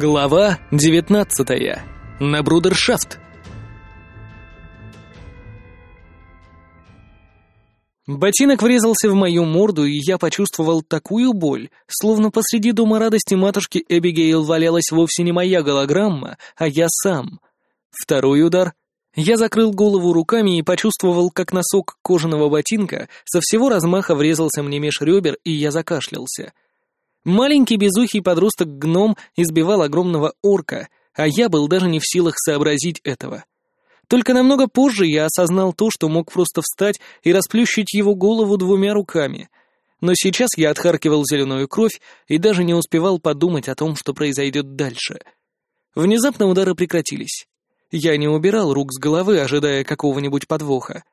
Глава 19. На брудершафт. Ботинок врезался в мою морду, и я почувствовал такую боль, словно посреди дома радости матушки Эбигейл валялась вовсе не моя голограмма, а я сам. Второй удар. Я закрыл голову руками и почувствовал, как носок кожаного ботинка со всего размаха врезался мне меж ребер, и я закашлялся. Маленький безухий подросток-гном избивал огромного орка, а я был даже не в силах сообразить этого. Только намного позже я осознал то, что мог просто встать и расплющить его голову двумя руками. Но сейчас я отхаркивал зеленую кровь и даже не успевал подумать о том, что произойдет дальше. Внезапно удары прекратились. Я не убирал рук с головы, ожидая какого-нибудь подвоха.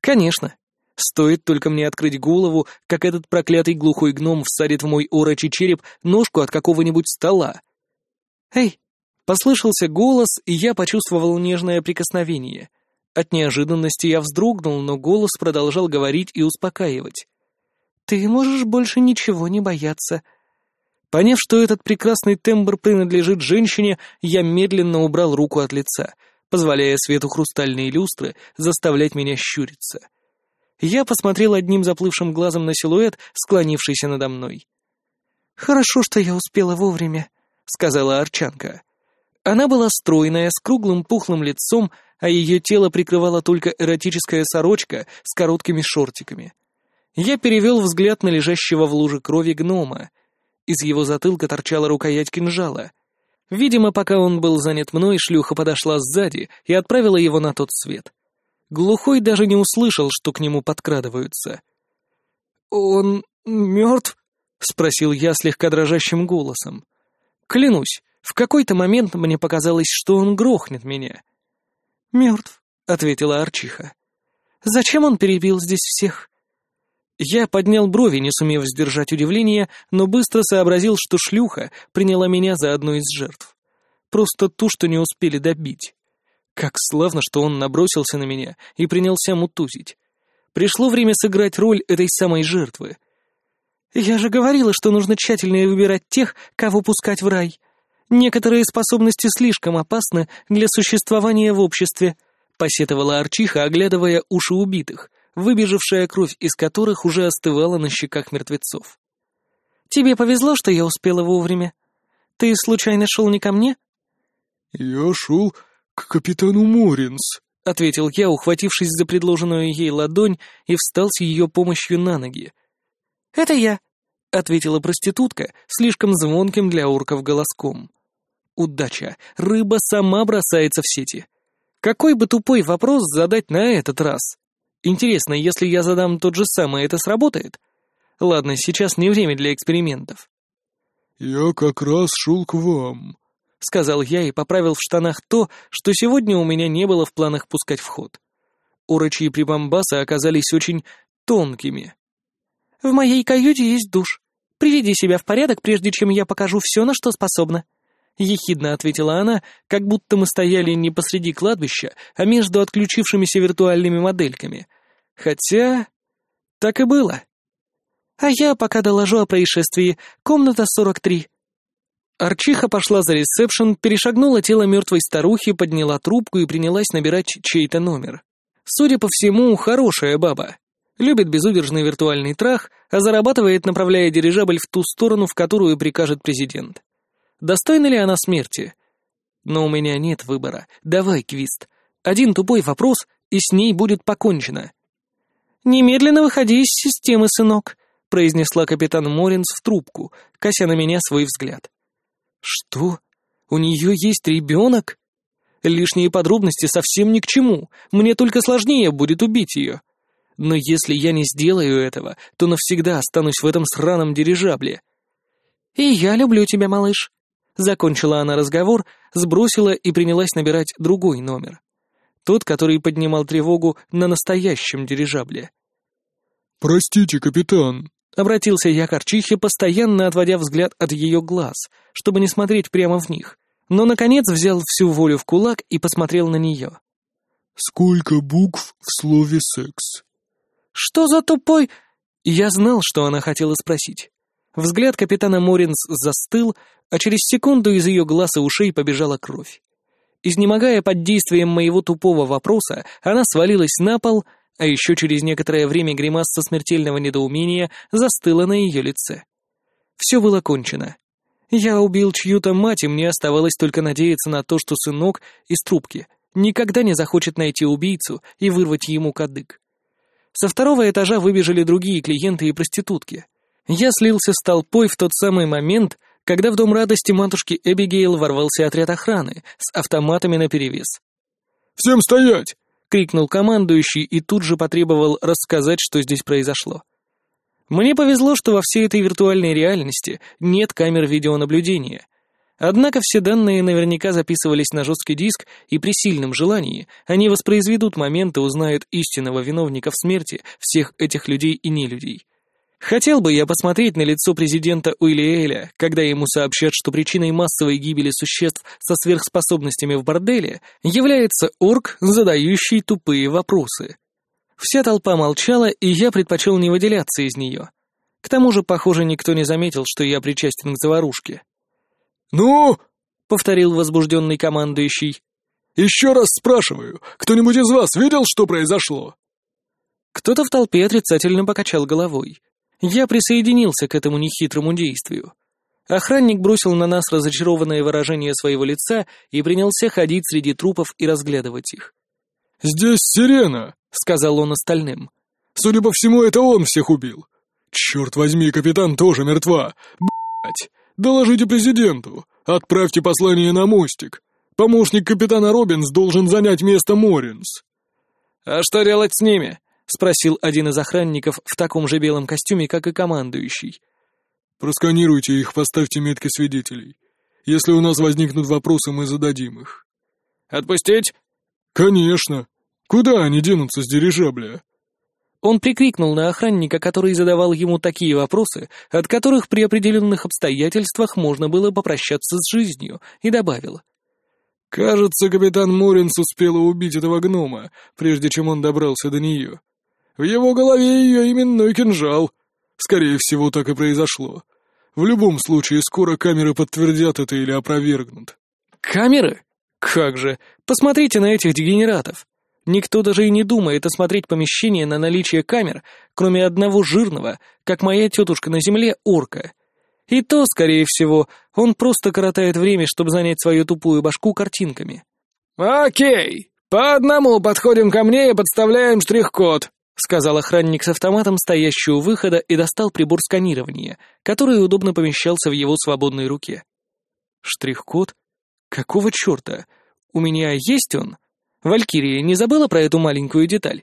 Конечно, стоит только мне открыть голову, как этот проклятый глухой гном всадит в мой орочий череп ножку от какого-нибудь стола. «Эй, Послышался голос, и я почувствовал нежное прикосновение. От неожиданности я вздрогнул, но голос продолжал говорить и успокаивать. «Ты можешь больше ничего не бояться». Поняв, что этот прекрасный тембр принадлежит женщине, я медленно убрал руку от лица, позволяя свету хрустальной люстры заставлять меня щуриться. Я посмотрел одним заплывшим глазом на силуэт, склонившийся надо мной. «Хорошо, что я успела вовремя», — сказала Арчанка. Она была стройная, с круглым пухлым лицом, а ее тело прикрывала только эротическая сорочка с короткими шортиками. Я перевел взгляд на лежащего в луже крови гнома. Из его затылка торчала рукоять кинжала. Видимо, пока он был занят мной, шлюха подошла сзади и отправила его на тот свет. Глухой даже не услышал, что к нему подкрадываются. «Он мертв?» — спросил я слегка дрожащим голосом. Клянусь, в какой-то момент мне показалось, что он грохнет меня. «Мертв», — ответила Арчиха. «Зачем он перебил здесь всех?» Я поднял брови, не сумев сдержать удивление, но быстро сообразил, что шлюха приняла меня за одну из жертв. Просто ту, что не успели добить. Как славно, что он набросился на меня и принялся мутузить. Пришло время сыграть роль этой самой жертвы. «Я же говорила, что нужно тщательно выбирать тех, кого пускать в рай», Некоторые способности слишком опасны для существования в обществе», — посетовала Арчиха, оглядывая уши убитых, выбежавшая кровь из которых уже остывала на щеках мертвецов. «Тебе повезло, что я успела вовремя. Ты случайно шел не ко мне?» «Я шел к капитану Моринс», — ответил я, ухватившись за предложенную ей ладонь и встал с ее помощью на ноги. «Это я», — ответила проститутка, слишком звонким для орков голоском. Удача. Рыба сама бросается в сети. Какой бы тупой вопрос задать на этот раз? Интересно, если я задам тот же самый, это сработает? Ладно, сейчас не время для экспериментов. «Я как раз шел к вам», — сказал я и поправил в штанах то, что сегодня у меня не было в планах пускать в ход. Урочьи прибамбасы оказались очень тонкими. «В моей каюте есть душ. Приведи себя в порядок, прежде чем я покажу все, на что способна», — ехидно ответила она, как будто мы стояли не посреди кладбища, а между отключившимися виртуальными модельками. Хотя... так и было. «А я пока доложу о происшествии. Комната 43». Арчиха пошла за ресепшн, перешагнула тело мертвой старухи, подняла трубку и принялась набирать чей-то номер. Судя по всему, хорошая баба. Любит безудержный виртуальный трах, а зарабатывает, направляя дирижабль в ту сторону, в которую прикажет президент. Достойна ли она смерти? Но у меня нет выбора. Давай, Квист. Один тупой вопрос, и с ней будет покончено. «Немедленно выходи из системы, сынок», — произнесла капитан Моринс в трубку, кося на меня свой взгляд. «Что? У нее есть ребенок?» Лишние подробности совсем ни к чему, мне только сложнее будет убить ее. Но если я не сделаю этого, то навсегда останусь в этом сраном дирижабле. «И я люблю тебя, малыш», Закончила она разговор, сбросила и принялась набирать другой номер. Тот, который поднимал тревогу на настоящем дирижабле. «Простите, капитан», — обратился я к Арчихе, постоянно отводя взгляд от ее глаз, чтобы не смотреть прямо в них, но, наконец, взял всю волю в кулак и посмотрел на нее. «Сколько букв в слове «секс»?» «Что за тупой...» Я знал, что она хотела спросить. Взгляд капитана Моринс застыл, а через секунду из ее глаз и ушей побежала кровь. Изнемогая под действием моего тупого вопроса, она свалилась на пол, а еще через некоторое время гримаса смертельного недоумения застыла на ее лице. Все было кончено. Я убил чью-то мать, и мне оставалось только надеяться на то, что сынок из трубки никогда не захочет найти убийцу и вырвать ему кадык. Со второго этажа выбежали другие клиенты и проститутки. Я слился с толпой в тот самый момент, когда в Дом радости матушки Эбигейл ворвался отряд охраны с автоматами наперевес. «Всем стоять!» — крикнул командующий и тут же потребовал рассказать, что здесь произошло. Мне повезло, что во всей этой виртуальной реальности нет камер видеонаблюдения. Однако все данные наверняка записывались на жесткий диск, и при сильном желании они воспроизведут момент и узнают истинного виновника в смерти всех этих людей и нелюдей. Хотел бы я посмотреть на лицо президента Уильяэля, когда ему сообщат, что причиной массовой гибели существ со сверхспособностями в борделе является орк, задающий тупые вопросы. Вся толпа молчала, и я предпочел не выделяться из нее. К тому же, похоже, никто не заметил, что я причастен к заварушке. «Ну?» — повторил возбужденный командующий. «Еще раз спрашиваю, кто-нибудь из вас видел, что произошло?» Кто-то в толпе отрицательно покачал головой. Я присоединился к этому нехитрому действию. Охранник бросил на нас разочарованное выражение своего лица и принялся ходить среди трупов и разглядывать их. «Здесь сирена!» — сказал он остальным. «Судя по всему, это он всех убил. Черт возьми, капитан тоже мертва. Б***ь! Доложите президенту. Отправьте послание на мостик. Помощник капитана Робинс должен занять место Моринс». «А что делать с ними?» — спросил один из охранников в таком же белом костюме, как и командующий. «Просканируйте их, поставьте метки свидетелей. Если у нас возникнут вопросы, мы зададим их». «Отпустить?» «Конечно. Куда они денутся с дирижабля?» Он прикрикнул на охранника, который задавал ему такие вопросы, от которых при определенных обстоятельствах можно было попрощаться с жизнью, и добавил. «Кажется, капитан Моринс успела убить этого гнома, прежде чем он добрался до нее. В его голове ее именной кинжал. Скорее всего, так и произошло. В любом случае, скоро камеры подтвердят это или опровергнут». «Камеры? Как же! Посмотрите на этих дегенератов! Никто даже и не думает осмотреть помещение на наличие камер, кроме одного жирного, как моя тетушка на земле, орка. И то, скорее всего, он просто коротает время, чтобы занять свою тупую башку картинками. «Окей, по одному подходим ко мне и подставляем штрих-код», сказал охранник с автоматом, стоящий у выхода, и достал прибор сканирования, который удобно помещался в его свободной руке. «Штрих-код? Какого черта? У меня есть он?» Валькирия не забыла про эту маленькую деталь?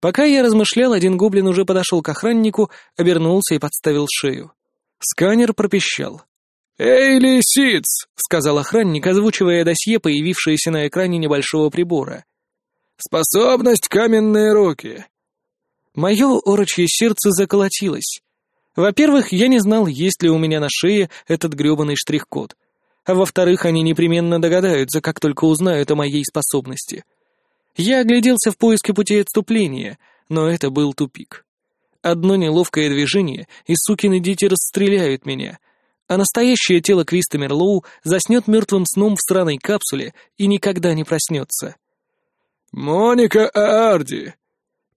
Пока я размышлял, один гоблин уже подошел к охраннику, обернулся и подставил шею. Сканер пропищал. «Эй, лисиц!» — сказал охранник, озвучивая досье, появившееся на экране небольшого прибора. «Способность каменные руки». Мое орочье сердце заколотилось. Во-первых, я не знал, есть ли у меня на шее этот грёбаный штрих-код а во-вторых, они непременно догадаются, как только узнают о моей способности. Я огляделся в поиске пути отступления, но это был тупик. Одно неловкое движение, и сукины дети расстреляют меня, а настоящее тело Квиста Мерлоу заснет мертвым сном в странной капсуле и никогда не проснется. «Моника Аарди!»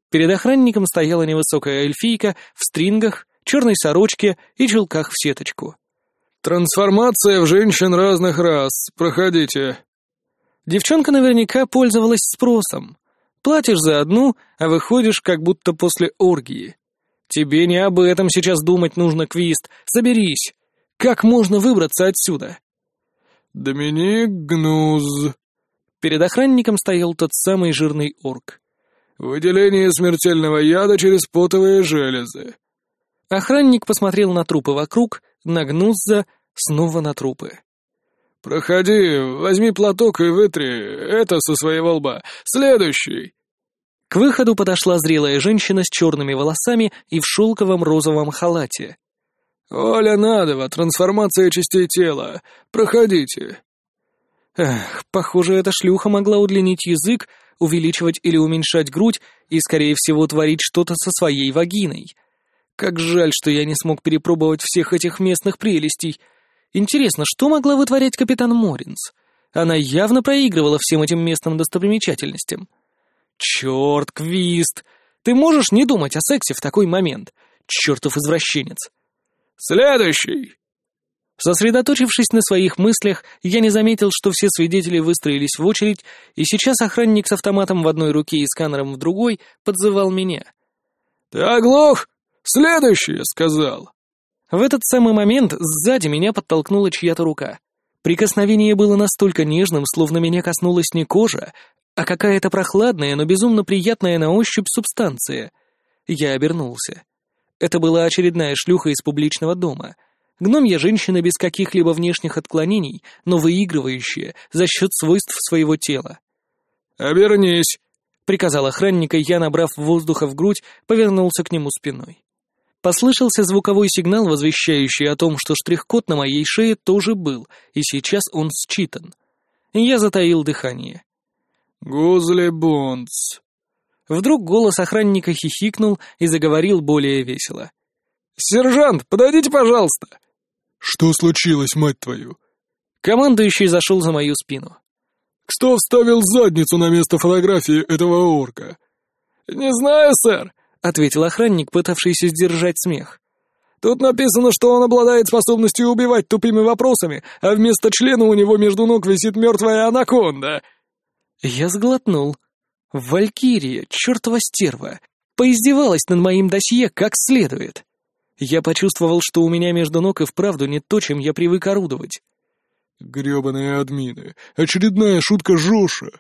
Перед охранником стояла невысокая эльфийка в стрингах, черной сорочке и чулках в сеточку. «Трансформация в женщин разных рас. Проходите». Девчонка наверняка пользовалась спросом. Платишь за одну, а выходишь как будто после оргии. Тебе не об этом сейчас думать нужно, Квист. Соберись. Как можно выбраться отсюда? Доминик Гнуз. Перед охранником стоял тот самый жирный орк. Выделение смертельного яда через потовые железы. Охранник посмотрел на трупы вокруг, на Гнузза, снова на трупы. «Проходи, возьми платок и вытри это со своего лба. Следующий!» К выходу подошла зрелая женщина с черными волосами и в шелковом розовом халате. «Оля Надова, трансформация частей тела. Проходите». Эх, похоже, эта шлюха могла удлинить язык, увеличивать или уменьшать грудь и, скорее всего, творить что-то со своей вагиной. Как жаль, что я не смог перепробовать всех этих местных прелестей. Интересно, что могла вытворять капитан Моринс? Она явно проигрывала всем этим местным достопримечательностям. Черт, Квист! Ты можешь не думать о сексе в такой момент? Чертов извращенец! Следующий! Сосредоточившись на своих мыслях, я не заметил, что все свидетели выстроились в очередь, и сейчас охранник с автоматом в одной руке и сканером в другой подзывал меня. «Ты оглох? Следующее!» — сказал. В этот самый момент сзади меня подтолкнула чья-то рука. Прикосновение было настолько нежным, словно меня коснулась не кожа, а какая-то прохладная, но безумно приятная на ощупь субстанция. Я обернулся. Это была очередная шлюха из публичного дома — Гномья женщина без каких-либо внешних отклонений, но выигрывающая за счет свойств своего тела. «Обернись!» — приказал охранник, и я, набрав воздуха в грудь, повернулся к нему спиной. Послышался звуковой сигнал, возвещающий о том, что штрих-код на моей шее тоже был, и сейчас он считан. Я затаил дыхание. «Гузли Бонс». Вдруг голос охранника хихикнул и заговорил более весело. «Сержант, подойдите, пожалуйста!» «Что случилось, мать твою?» Командующий зашел за мою спину. «Кто вставил задницу на место фотографии этого орка?» «Не знаю, сэр», — ответил охранник, пытавшийся сдержать смех. «Тут написано, что он обладает способностью убивать тупыми вопросами, а вместо члена у него между ног висит мертвая анаконда». Я сглотнул. Валькирия, чертова стерва, поиздевалась над моим досье как следует. Я почувствовал, что у меня между ног и вправду не то, чем я привык орудовать. Гребаные админы. Очередная шутка Жоша.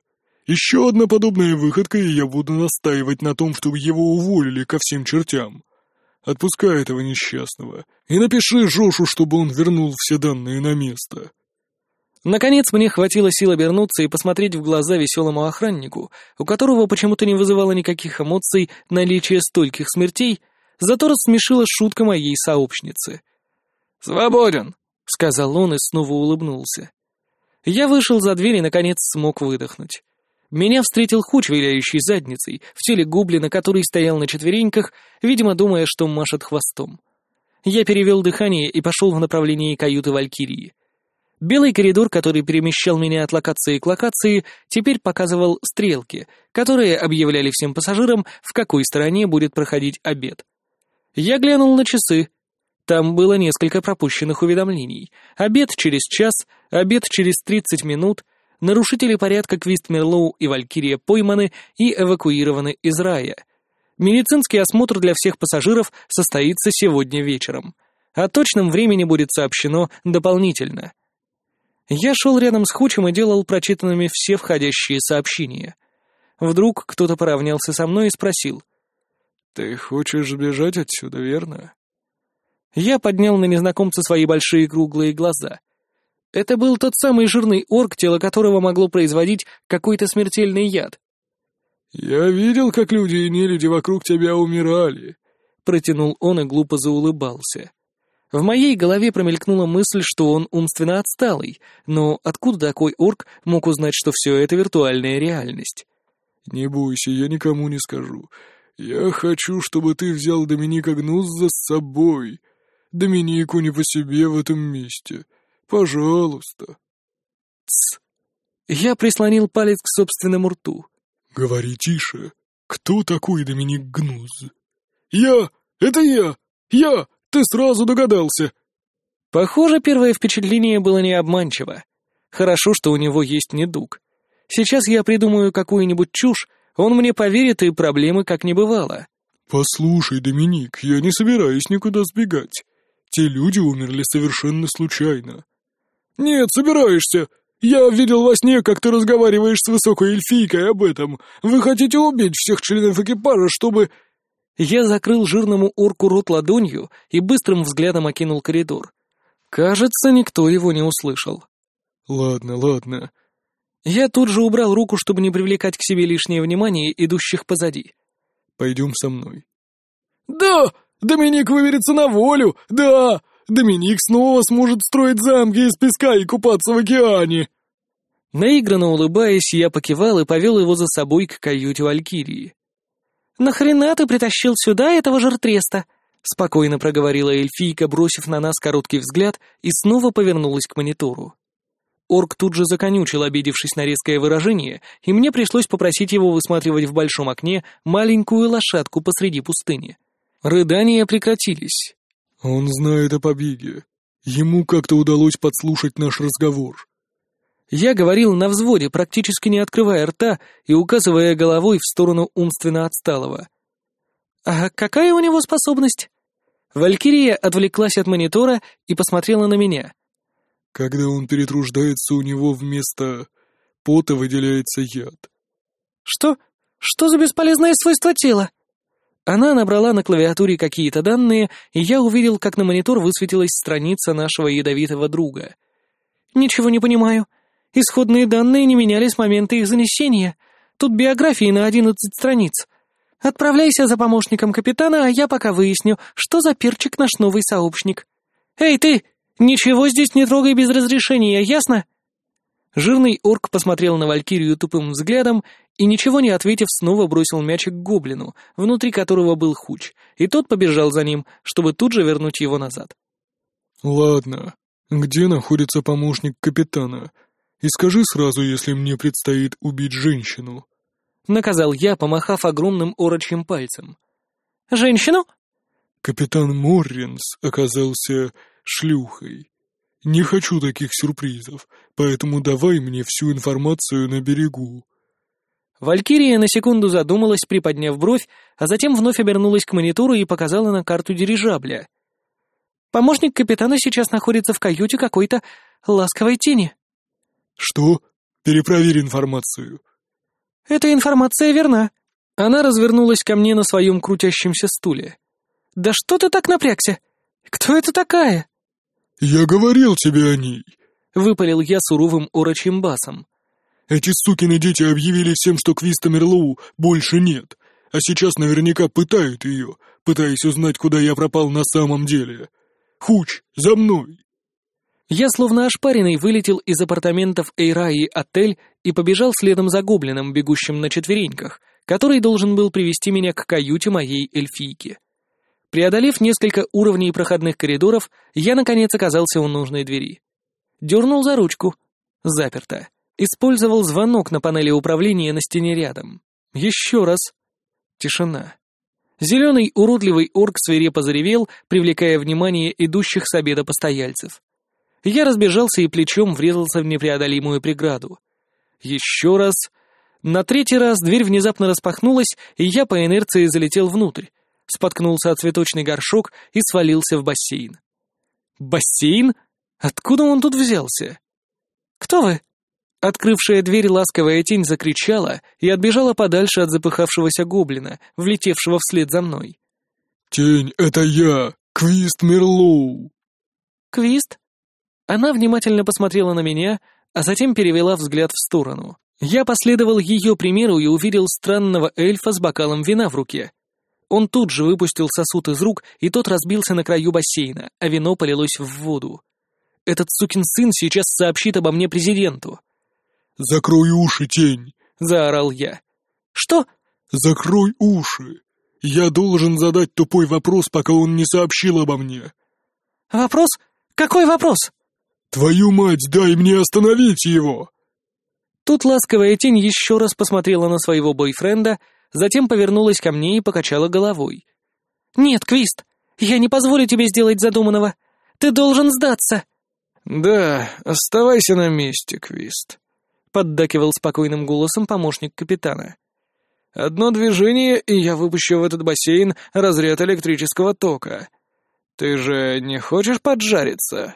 Еще одна подобная выходка, и я буду настаивать на том, чтобы его уволили ко всем чертям. Отпускай этого несчастного. И напиши Жошу, чтобы он вернул все данные на место. Наконец мне хватило сил обернуться и посмотреть в глаза веселому охраннику, у которого почему-то не вызывало никаких эмоций наличие стольких смертей, зато рассмешила шутка моей сообщницы. «Свободен», — сказал он и снова улыбнулся. Я вышел за дверь и, наконец, смог выдохнуть. Меня встретил Хуч, виляющий задницей, в теле гоблина, который стоял на четвереньках, видимо, думая, что машет хвостом. Я перевел дыхание и пошел в направлении каюты Валькирии. Белый коридор, который перемещал меня от локации к локации, теперь показывал стрелки, которые объявляли всем пассажирам, в какой стороне будет проходить обед. Я глянул на часы. Там было несколько пропущенных уведомлений. Обед через час, обед через 30 минут, нарушители порядка Квист Мерлоу и Валькирия пойманы и эвакуированы из рая. Медицинский осмотр для всех пассажиров состоится сегодня вечером. О точном времени будет сообщено дополнительно. Я шел рядом с Хучем и делал прочитанными все входящие сообщения. Вдруг кто-то поравнялся со мной и спросил. «Ты хочешь сбежать отсюда, верно?» Я поднял на незнакомца свои большие круглые глаза. Это был тот самый жирный орк, тело которого могло производить какой-то смертельный яд. «Я видел, как люди и нелюди вокруг тебя умирали», — протянул он и глупо заулыбался. В моей голове промелькнула мысль, что он умственно отсталый, но откуда такой орк мог узнать, что все это виртуальная реальность? «Не бойся, я никому не скажу. «Я хочу, чтобы ты взял Доминика Гнузза с собой. Доминику не по себе в этом месте. Пожалуйста». «Тсс». Я прислонил палец к собственному рту. «Говори тише. Кто такой Доминик Гнуз?» «Я! Это я! Я! Ты сразу догадался!» Похоже, первое впечатление было не обманчиво. Хорошо, что у него есть недуг. Сейчас я придумаю какую-нибудь чушь, он мне поверит, и проблемы как не бывало. «Послушай, Доминик, я не собираюсь никуда сбегать. Те люди умерли совершенно случайно». «Нет, собираешься. Я видел во сне, как ты разговариваешь с высокой эльфийкой об этом. Вы хотите убить всех членов экипажа, чтобы...» Я закрыл жирному орку рот ладонью и быстрым взглядом окинул коридор. Кажется, никто его не услышал. «Ладно, ладно. Я тут же убрал руку, чтобы не привлекать к себе лишнее внимание идущих позади. «Пойдем со мной». «Да! Доминик выберется на волю! Да! Доминик снова сможет строить замки из песка и купаться в океане!» Наигранно улыбаясь, я покивал и повел его за собой к каюте Валькирии. «Нахрена ты притащил сюда этого жертреста?» — спокойно проговорила эльфийка, бросив на нас короткий взгляд, и снова повернулась к монитору. Орк тут же законючил, обидевшись на резкое выражение, и мне пришлось попросить его высматривать в большом окне маленькую лошадку посреди пустыни. Рыдания прекратились. «Он знает о побеге. Ему как-то удалось подслушать наш разговор». Я говорил на взводе, практически не открывая рта и указывая головой в сторону умственно отсталого. «А какая у него способность?» Валькирия отвлеклась от монитора и посмотрела на меня. Когда он перетруждается, у него вместо пота выделяется яд. Что? Что за бесполезное свойство тела? Она набрала на клавиатуре какие-то данные, и я увидел, как на монитор высветилась страница нашего ядовитого друга. Ничего не понимаю. Исходные данные не менялись с момента их занесения. Тут биографии на одиннадцать страниц. Отправляйся за помощником капитана, а я пока выясню, что за перчик наш новый сообщник. Эй, ты! «Ничего здесь не трогай без разрешения, ясно?» Жирный орк посмотрел на Валькирию тупым взглядом и, ничего не ответив, снова бросил мячик к гоблину, внутри которого был хуч, и тот побежал за ним, чтобы тут же вернуть его назад. «Ладно, где находится помощник капитана? И скажи сразу, если мне предстоит убить женщину». Наказал я, помахав огромным орочьим пальцем. «Женщину?» Капитан Морринс оказался шлюхой. Не хочу таких сюрпризов, поэтому давай мне всю информацию на берегу». Валькирия на секунду задумалась, приподняв бровь, а затем вновь обернулась к монитору и показала на карту дирижабля. «Помощник капитана сейчас находится в каюте какой-то ласковой тени». «Что? Перепроверь информацию». «Эта информация верна». Она развернулась ко мне на своем крутящемся стуле. «Да что ты так напрягся? Кто это такая?» «Я говорил тебе о ней!» — выпалил я суровым орочьим басом. «Эти сукины дети объявили всем, что Квиста Мерлоу больше нет, а сейчас наверняка пытают ее, пытаясь узнать, куда я пропал на самом деле. Хуч, за мной!» Я словно ошпаренный вылетел из апартаментов Эйраи отель и побежал следом за гоблином, бегущим на четвереньках, который должен был привести меня к каюте моей эльфийки. Преодолев несколько уровней проходных коридоров, я, наконец, оказался у нужной двери. Дернул за ручку. Заперто. Использовал звонок на панели управления на стене рядом. Еще раз. Тишина. Зеленый уродливый орк свирепо заревел, привлекая внимание идущих с обеда постояльцев. Я разбежался и плечом врезался в непреодолимую преграду. Еще раз. На третий раз дверь внезапно распахнулась, и я по инерции залетел внутрь, споткнулся о цветочный горшок и свалился в бассейн. «Бассейн? Откуда он тут взялся?» «Кто вы?» Открывшая дверь ласковая тень закричала и отбежала подальше от запыхавшегося гоблина, влетевшего вслед за мной. «Тень, это я, Квист Мерлоу!» «Квист?» Она внимательно посмотрела на меня, а затем перевела взгляд в сторону. Я последовал ее примеру и увидел странного эльфа с бокалом вина в руке. Он тут же выпустил сосуд из рук, и тот разбился на краю бассейна, а вино полилось в воду. Этот сукин сын сейчас сообщит обо мне президенту. «Закрой уши, тень!» — заорал я. «Что?» «Закрой уши! Я должен задать тупой вопрос, пока он не сообщил обо мне». «Вопрос? Какой вопрос?» «Твою мать, дай мне остановить его!» Тут ласковая тень еще раз посмотрела на своего бойфренда, затем повернулась ко мне и покачала головой. «Нет, Квист, я не позволю тебе сделать задуманного. Ты должен сдаться». «Да, оставайся на месте, Квист», — поддакивал спокойным голосом помощник капитана. «Одно движение, и я выпущу в этот бассейн разряд электрического тока. Ты же не хочешь поджариться?»